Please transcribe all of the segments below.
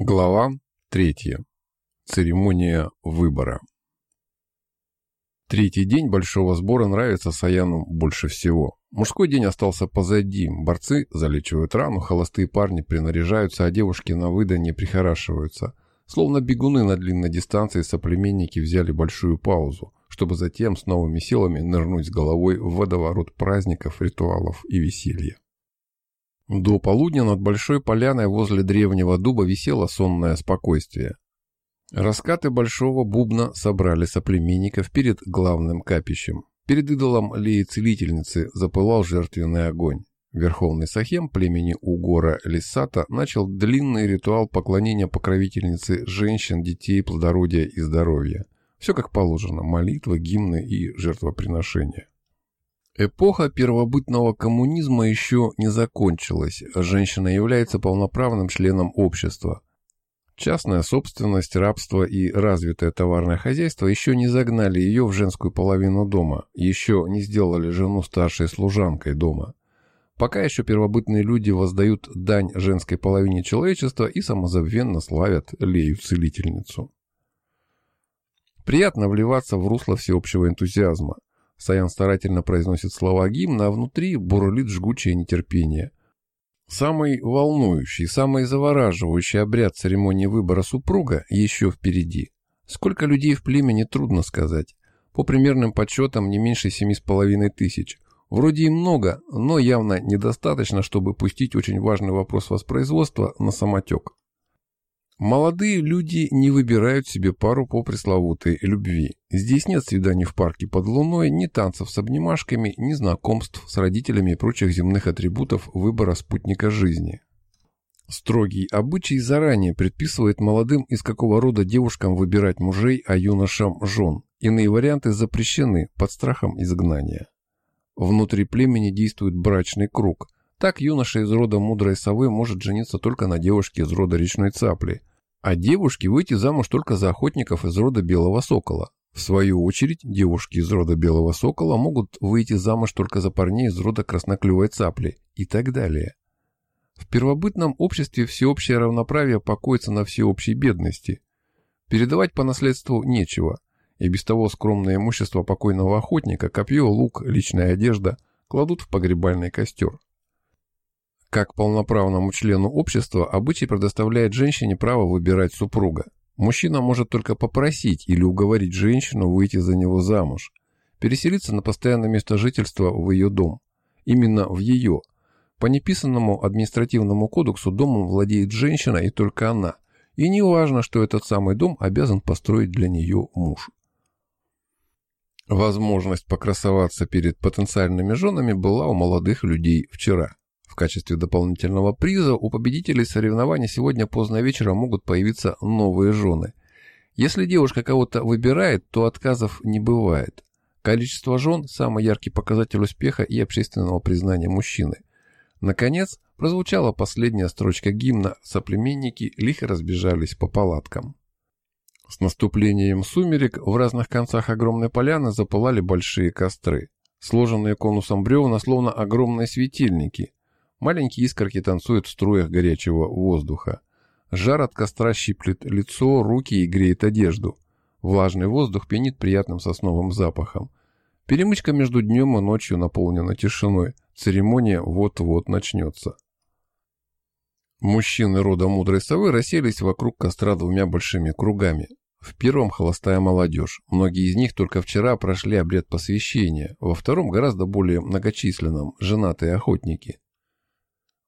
Глава третья. Церемония выбора. Третий день большого сбора нравится Саяну больше всего. Мужской день остался позади. Борцы залечивают рану, холостые парни принаряжаются, а девушки на выданье прихорашиваются. Словно бегуны на длинной дистанции соплеменники взяли большую паузу, чтобы затем с новыми силами нырнуть с головой в водоворот праздников, ритуалов и веселья. До полудня над большой поляной возле древнего дуба висело сонное спокойствие. Раскаты большого бубна собрали соплеменников перед главным капищем. Перед идолом Леи-целительницы запылал жертвенный огонь. Верховный Сахем племени Угора Лисата начал длинный ритуал поклонения покровительницы женщин, детей, плодородия и здоровья. Все как положено – молитвы, гимны и жертвоприношения. Эпоха первобытного коммунизма еще не закончилась, а женщина является полноправным членом общества. Частная собственность, рабство и развитое товарное хозяйство еще не загнали ее в женскую половину дома, еще не сделали жену старшей служанкой дома. Пока еще первобытные люди воздают дань женской половине человечества и самозабвенно славят Лею-целительницу. Приятно вливаться в русло всеобщего энтузиазма. Саян старательно произносит слова гимна, а внутри бурлит жгучее нетерпение. Самый волнующий, самый завораживающий обряд церемонии выбора супруга еще впереди. Сколько людей в племени, трудно сказать. По примерным подсчетам, не меньше семи с половиной тысяч. Вроде и много, но явно недостаточно, чтобы пустить очень важный вопрос воспроизводства на самотек. Молодые люди не выбирают себе пару по пресловутой любви. Здесь нет свиданий в парке под луной, ни танцев с обнимашками, ни знакомств с родителями и прочих земных атрибутов выбора спутника жизни. Строгий обычай заранее предписывает молодым из какого рода девушкам выбирать мужей, а юношам – жен. Иные варианты запрещены под страхом изгнания. Внутри племени действует брачный круг. Так юноша из рода мудрой совы может жениться только на девушке из рода речной цапли, а девушки выйти замуж только за охотников из рода Белого Сокола. В свою очередь, девушки из рода Белого Сокола могут выйти замуж только за парней из рода Красноклювой Цапли и так далее. В первобытном обществе всеобщее равноправие покоится на всеобщей бедности. Передавать по наследству нечего, и без того скромное имущество покойного охотника, копье, лук, личная одежда кладут в погребальный костер. Как полноправному члену общества обычай предоставляет женщине право выбирать супруга. Мужчина может только попросить или уговорить женщину выйти за него замуж, переселиться на постоянное место жительства в ее дом. Именно в ее. По неписанному административному кодексу домом владеет женщина и только она. И не важно, что этот самый дом обязан построить для нее муж. Возможность покрасоваться перед потенциальными женами была у молодых людей вчера качестве дополнительного приза у победителей соревнований сегодня поздно вечером могут появиться новые жены. Если девушка кого-то выбирает, то отказов не бывает. Количество жен – самый яркий показатель успеха и общественного признания мужчины. Наконец, прозвучала последняя строчка гимна, соплеменники лихо разбежались по палаткам. С наступлением сумерек в разных концах огромной поляны запылали большие костры. Сложенные конусом бревна, словно огромные светильники. Маленькие искорки танцуют в струях горячего воздуха. Жар от костра щиплет лицо, руки и греет одежду. Влажный воздух пенит приятным сосновым запахом. Перемычка между днем и ночью наполнена тишиной. Церемония вот-вот начнется. Мужчины рода мудрой совы расселись вокруг костра двумя большими кругами. В первом холостая молодежь. Многие из них только вчера прошли обряд посвящения. Во втором, гораздо более многочисленном, женатые охотники.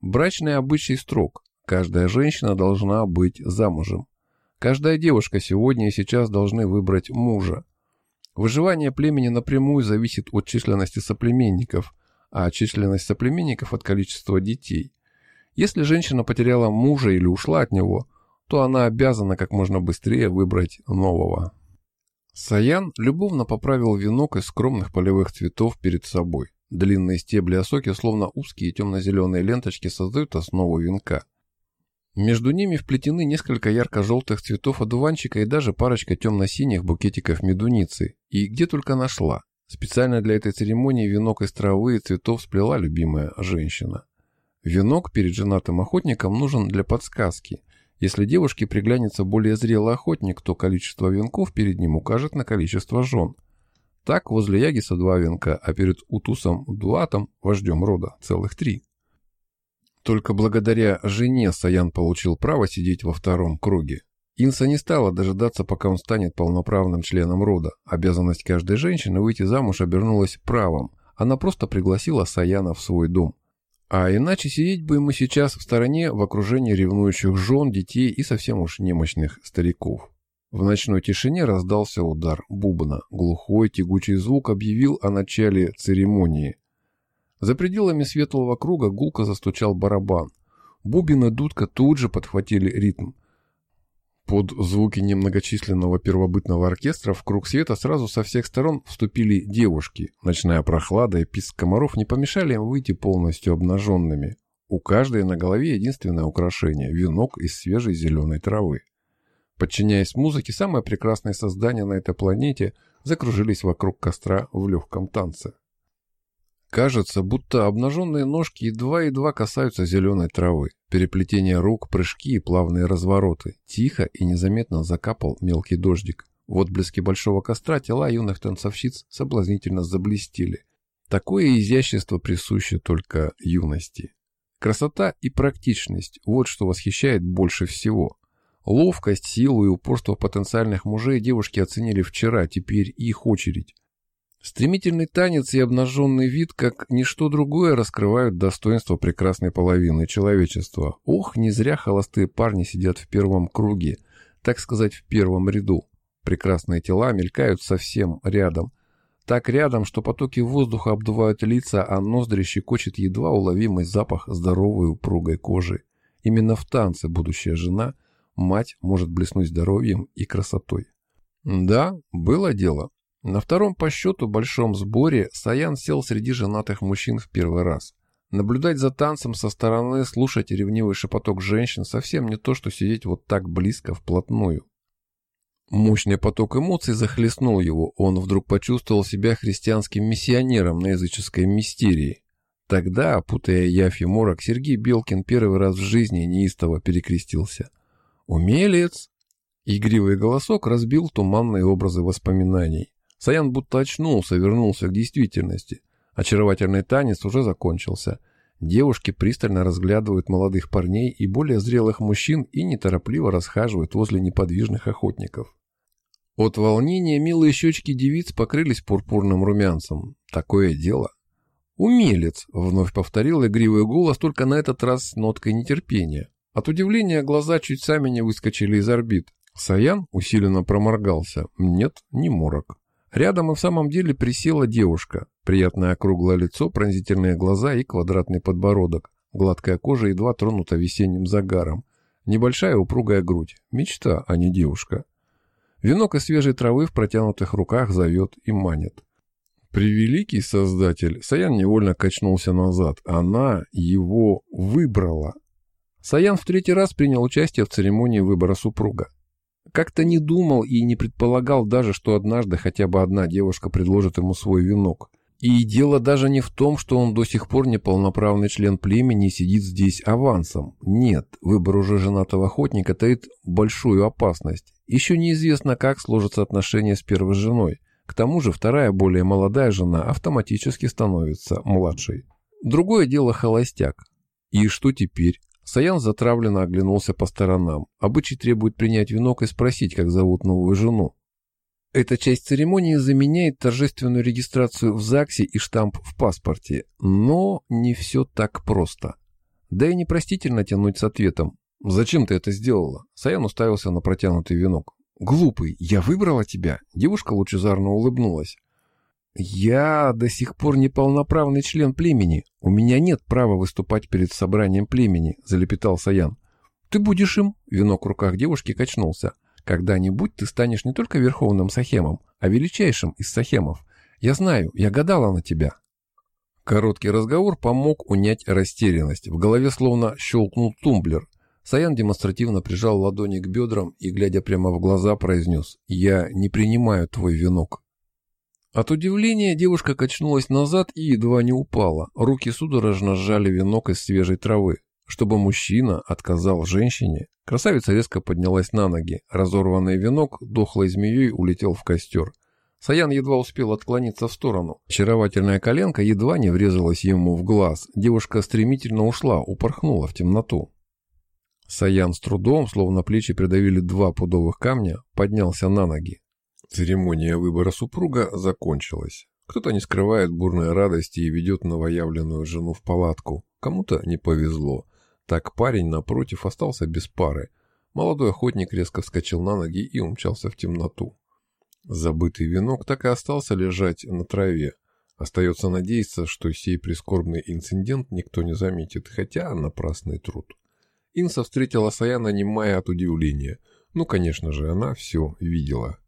Брачный обычай строг. Каждая женщина должна быть замужем. Каждая девушка сегодня и сейчас должны выбрать мужа. Выживание племени напрямую зависит от численности соплеменников, а численность соплеменников от количества детей. Если женщина потеряла мужа или ушла от него, то она обязана как можно быстрее выбрать нового. Саян любовно поправил венок из скромных полевых цветов перед собой. Длинные стебли осоки, словно узкие темно-зеленые ленточки, создают основу венка. Между ними вплетены несколько ярко-желтых цветов одуванчика и даже парочка темно-синих букетиков медуницы. И где только нашла. Специально для этой церемонии венок из травы и цветов сплела любимая женщина. Венок перед женатым охотником нужен для подсказки. Если девушке приглянется более зрелый охотник, то количество венков перед ним укажет на количество жен. Так, возле Ягиса два венка, а перед Утусом Дуатом, вождем рода, целых три. Только благодаря жене Саян получил право сидеть во втором круге. Инса не стала дожидаться, пока он станет полноправным членом рода. Обязанность каждой женщины выйти замуж обернулась правом. Она просто пригласила Саяна в свой дом. А иначе сидеть бы ему сейчас в стороне в окружении ревнующих жен, детей и совсем уж немощных стариков. В ночной тишине раздался удар бубна. Глухой тягучий звук объявил о начале церемонии. За пределами светлого круга гулко застучал барабан. Бубен и дудка тут же подхватили ритм. Под звуки немногочисленного первобытного оркестра в круг света сразу со всех сторон вступили девушки. Ночная прохлада и писк комаров не помешали им выйти полностью обнаженными. У каждой на голове единственное украшение – венок из свежей зеленой травы. Подчиняясь музыке, самые прекрасные создания на этой планете закружились вокруг костра в легком танце. Кажется, будто обнаженные ножки едва-едва касаются зеленой травы. Переплетение рук, прыжки и плавные развороты. Тихо и незаметно закапал мелкий дождик. В отблеске большого костра тела юных танцовщиц соблазнительно заблестели. Такое изящество присуще только юности. Красота и практичность – вот что восхищает больше всего. Ловкость, силу и упорство потенциальных мужей девушки оценили вчера, теперь их очередь. Стремительный танец и обнаженный вид, как ничто другое, раскрывают достоинство прекрасной половины человечества. Ох, не зря холостые парни сидят в первом круге, так сказать, в первом ряду. Прекрасные тела мелькают совсем рядом. Так рядом, что потоки воздуха обдувают лица, а ноздри щекочет едва уловимый запах здоровой упругой кожи. Именно в танце будущая жена, мать, может блеснуть здоровьем и красотой. Да, было дело. На втором по счету большом сборе Саян сел среди женатых мужчин в первый раз. Наблюдать за танцем со стороны, слушать ревнивый шепоток женщин совсем не то, что сидеть вот так близко, вплотную. Мощный поток эмоций захлестнул его, он вдруг почувствовал себя христианским миссионером на языческой мистерии. Тогда, путая явь и морок, Сергей Белкин первый раз в жизни неистово перекрестился. «Умелец!» Игривый голосок разбил туманные образы воспоминаний. Саян будто очнулся, вернулся к действительности. Очаровательный танец уже закончился. Девушки пристально разглядывают молодых парней и более зрелых мужчин и неторопливо расхаживают возле неподвижных охотников. От волнения милые щечки девиц покрылись пурпурным румянцем. Такое дело. «Умелец!» — вновь повторил игривый голос, только на этот раз с ноткой нетерпения. От удивления глаза чуть сами не выскочили из орбит. Саян усиленно проморгался. Нет, не морок. Рядом и в самом деле присела девушка. Приятное округлое лицо, пронзительные глаза и квадратный подбородок. Гладкая кожа едва тронута весенним загаром. Небольшая упругая грудь. Мечта, а не девушка. Венок из свежей травы в протянутых руках зовет и манит. Превеликий создатель, Саян невольно качнулся назад. Она его выбрала. Саян в третий раз принял участие в церемонии выбора супруга. Как-то не думал и не предполагал даже, что однажды хотя бы одна девушка предложит ему свой венок. И дело даже не в том, что он до сих пор не полноправный член племени и сидит здесь авансом. Нет, выбор уже женатого охотника таит большую опасность. Еще неизвестно, как сложатся отношения с первой женой. К тому же вторая, более молодая жена автоматически становится младшей. Другое дело холостяк. И что теперь? Саян затравленно оглянулся по сторонам. Обычай требует принять венок и спросить, как зовут новую жену. Эта часть церемонии заменяет торжественную регистрацию в ЗАГСе и штамп в паспорте. Но не все так просто. Да и непростительно тянуть с ответом. «Зачем ты это сделала?» Саян уставился на протянутый венок. «Глупый, я выбрала тебя!» Девушка лучезарно улыбнулась. «Я до сих пор не полноправный член племени. У меня нет права выступать перед собранием племени», — залепетал Саян. «Ты будешь им?» — венок в руках девушки качнулся. «Когда-нибудь ты станешь не только верховным сахемом, а величайшим из сахемов. Я знаю, я гадала на тебя». Короткий разговор помог унять растерянность. В голове словно щелкнул тумблер. Саян демонстративно прижал ладони к бедрам и, глядя прямо в глаза, произнес «Я не принимаю твой венок». От удивления девушка качнулась назад и едва не упала. Руки судорожно сжали венок из свежей травы. чтобы мужчина отказал женщине, красавица резко поднялась на ноги. Разорванный венок дохлой змеей улетел в костер. Саян едва успел отклониться в сторону. Очаровательная коленка едва не врезалась ему в глаз. Девушка стремительно ушла, упорхнула в темноту. Саян с трудом, словно плечи придавили два пудовых камня, поднялся на ноги. Церемония выбора супруга закончилась. Кто-то не скрывает бурной радости и ведет новоявленную жену в палатку. Кому-то не повезло. Так парень, напротив, остался без пары. Молодой охотник резко вскочил на ноги и умчался в темноту. Забытый венок так и остался лежать на траве. Остается надеяться, что сей прискорбный инцидент никто не заметит, хотя напрасный труд. Инса встретила Саяна немая от удивления. Ну, конечно же, она все видела.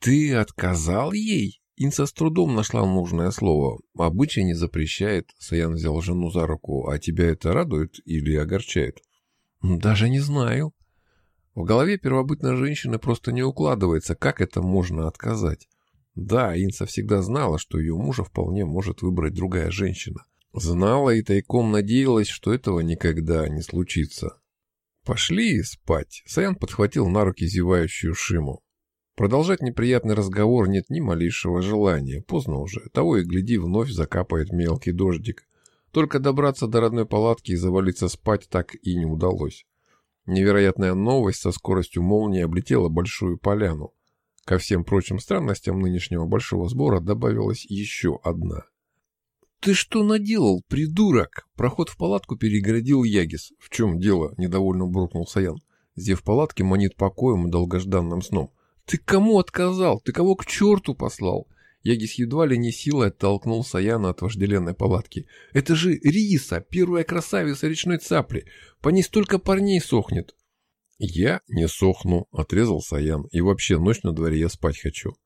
«Ты отказал ей?» Инса с трудом нашла нужное слово. Обычай не запрещает. Саян взял жену за руку. А тебя это радует или огорчает? Даже не знаю. В голове первобытной женщины просто не укладывается, как это можно отказать. Да, Инса всегда знала, что ее мужа вполне может выбрать другая женщина. Знала и тайком надеялась, что этого никогда не случится. «Пошли спать!» Саян подхватил на руки зевающую Шиму. Продолжать неприятный разговор нет ни малейшего желания. Поздно уже. Того и гляди, вновь закапает мелкий дождик. Только добраться до родной палатки и завалиться спать так и не удалось. Невероятная новость со скоростью молнии облетела большую поляну. Ко всем прочим странностям нынешнего большого сбора добавилась еще одна. «Ты что наделал, придурок?» Проход в палатку перегородил Ягис. «В чем дело?» – недовольно буркнул Саян. Зев палатки манит покоем и долгожданным сном. «Ты кому отказал? Ты кого к черту послал?» Ягис едва ли не силой оттолкнул Саяна от вожделенной палатки. «Это же Риса, первая красавица речной цапли. По ней столько парней сохнет». «Я не сохну», — отрезал Саян. «И вообще, ночь на дворе я спать хочу».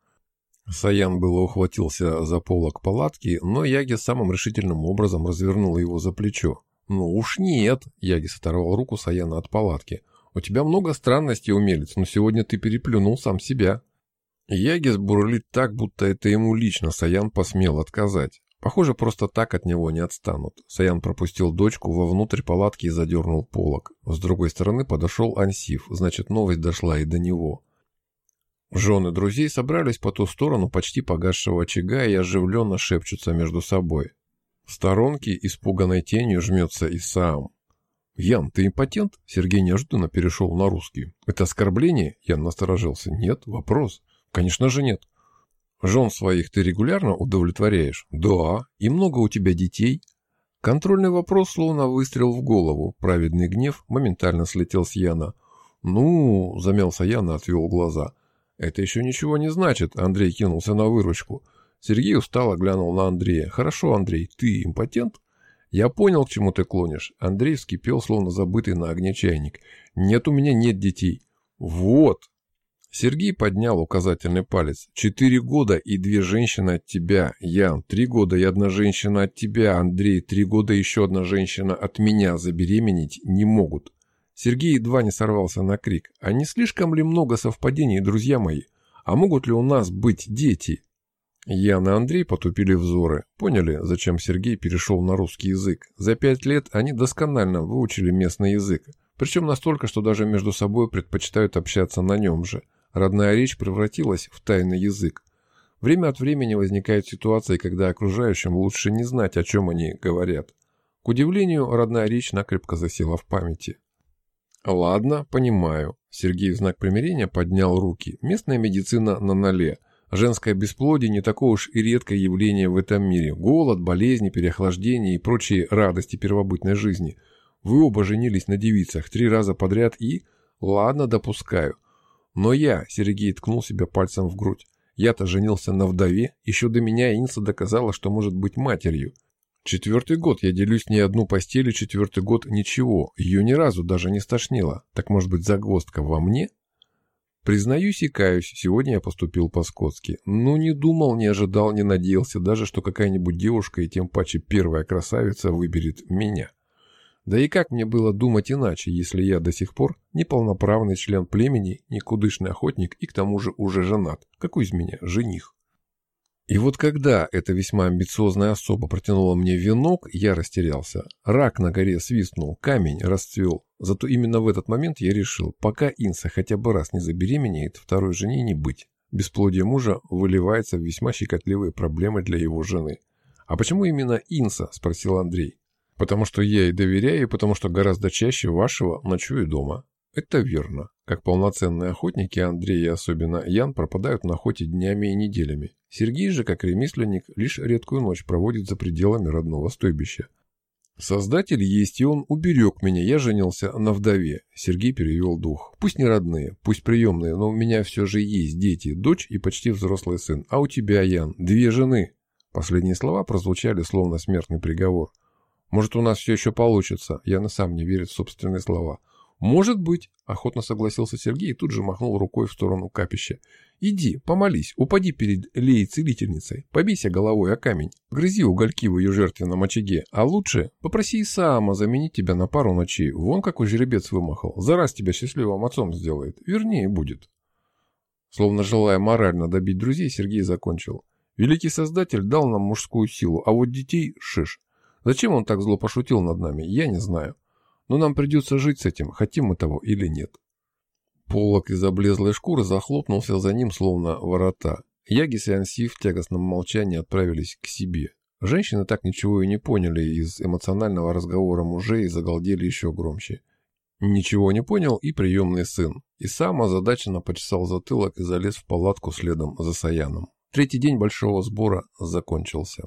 Саян было ухватился за полок палатки, но Ягис самым решительным образом развернул его за плечо. «Ну уж нет!» — Ягис оторвал руку Саяна от палатки. У тебя много странностей, умелец, но сегодня ты переплюнул сам себя. Ягис бурлит так, будто это ему лично Саян посмел отказать. Похоже, просто так от него не отстанут. Саян пропустил дочку вовнутрь палатки и задернул полок. С другой стороны подошел Ансиф, значит, новость дошла и до него. Жены друзей собрались по ту сторону почти погасшего очага и оживленно шепчутся между собой. В сторонке испуганной тенью жмется Исаам. «Ян, ты импотент?» Сергей неожиданно перешел на русский. «Это оскорбление?» Ян насторожился. «Нет, вопрос». «Конечно же нет». «Жен своих ты регулярно удовлетворяешь?» «Да. И много у тебя детей?» Контрольный вопрос словно выстрел в голову. Праведный гнев моментально слетел с Яна. «Ну...» — замялся Ян и отвел глаза. «Это еще ничего не значит», — Андрей кинулся на выручку. Сергей устало глянул на Андрея. «Хорошо, Андрей, ты импотент?» «Я понял, к чему ты клонишь». Андрей вскипел, словно забытый на огне чайник. «Нет, у меня нет детей». «Вот». Сергей поднял указательный палец. «Четыре года и две женщины от тебя, Ян. Три года и одна женщина от тебя, Андрей. Три года и еще одна женщина от меня забеременеть не могут». Сергей едва не сорвался на крик. «А не слишком ли много совпадений, друзья мои? А могут ли у нас быть дети?» Ян и Андрей потупили взоры. Поняли, зачем Сергей перешел на русский язык. За пять лет они досконально выучили местный язык. Причем настолько, что даже между собой предпочитают общаться на нем же. Родная речь превратилась в тайный язык. Время от времени возникают ситуации, когда окружающим лучше не знать, о чем они говорят. К удивлению, родная речь накрепко засела в памяти. «Ладно, понимаю». Сергей в знак примирения поднял руки. «Местная медицина на ноле». Женское бесплодие не такое уж и редкое явление в этом мире. Голод, болезни, переохлаждение и прочие радости первобытной жизни. Вы оба женились на девицах три раза подряд и... Ладно, допускаю. Но я, Сергей ткнул себя пальцем в грудь. Я-то женился на вдове, еще до меня Инса доказала, что может быть матерью. Четвертый год я делюсь не одну постель, четвертый год ничего, ее ни разу даже не стошнило. Так может быть загвоздка во мне? Признаюсь и каюсь, сегодня я поступил по-скотски. Ну, не думал, не ожидал, не надеялся даже, что какая-нибудь девушка и тем паче первая красавица выберет меня. Да и как мне было думать иначе, если я до сих пор неполноправный член племени, никудышный охотник и к тому же уже женат? Какой из меня жених? И вот когда эта весьма амбициозная особа протянула мне венок, я растерялся. Рак на горе свистнул, камень расцвел. Зато именно в этот момент я решил, пока Инса хотя бы раз не забеременеет, второй жене не быть. Бесплодие мужа выливается в весьма щекотливые проблемы для его жены. «А почему именно Инса?» – спросил Андрей. «Потому что я ей доверяю, и потому что гораздо чаще вашего ночую дома». Это верно. Как полноценные охотники, Андрей и особенно Ян пропадают на охоте днями и неделями. Сергей же, как ремесленник, лишь редкую ночь проводит за пределами родного стойбища. Создатель есть, и он уберег меня, я женился на вдове. Сергей перевел дух. Пусть не родные, пусть приемные, но у меня все же есть дети, дочь и почти взрослый сын. А у тебя, Ян, две жены. Последние слова прозвучали словно смертный приговор. Может, у нас все еще получится. Ян и сам не верит в собственные слова. «Может быть», — охотно согласился Сергей и тут же махнул рукой в сторону капища. «Иди, помолись, упади перед Леей-целительницей, побейся головой о камень, грызи угольки в ее жертвенном очаге, а лучше попроси Исаама заменить тебя на пару ночей, вон какой жеребец вымахал, за раз тебя счастливым отцом сделает, вернее будет». Словно желая морально добить друзей, Сергей закончил. «Великий Создатель дал нам мужскую силу, а вот детей — шиш. Зачем он так зло пошутил над нами, я не знаю. Но нам придется жить с этим, хотим мы того или нет. Полок из облезлой шкуры захлопнулся за ним, словно ворота. Ягис и Анси в тягостном молчании отправились к себе. Женщины так ничего и не поняли из эмоционального разговора мужей и загалдели еще громче. Ничего не понял и приемный сын. И сам озадаченно почесал затылок и залез в палатку следом за Саяном. Третий день большого сбора закончился.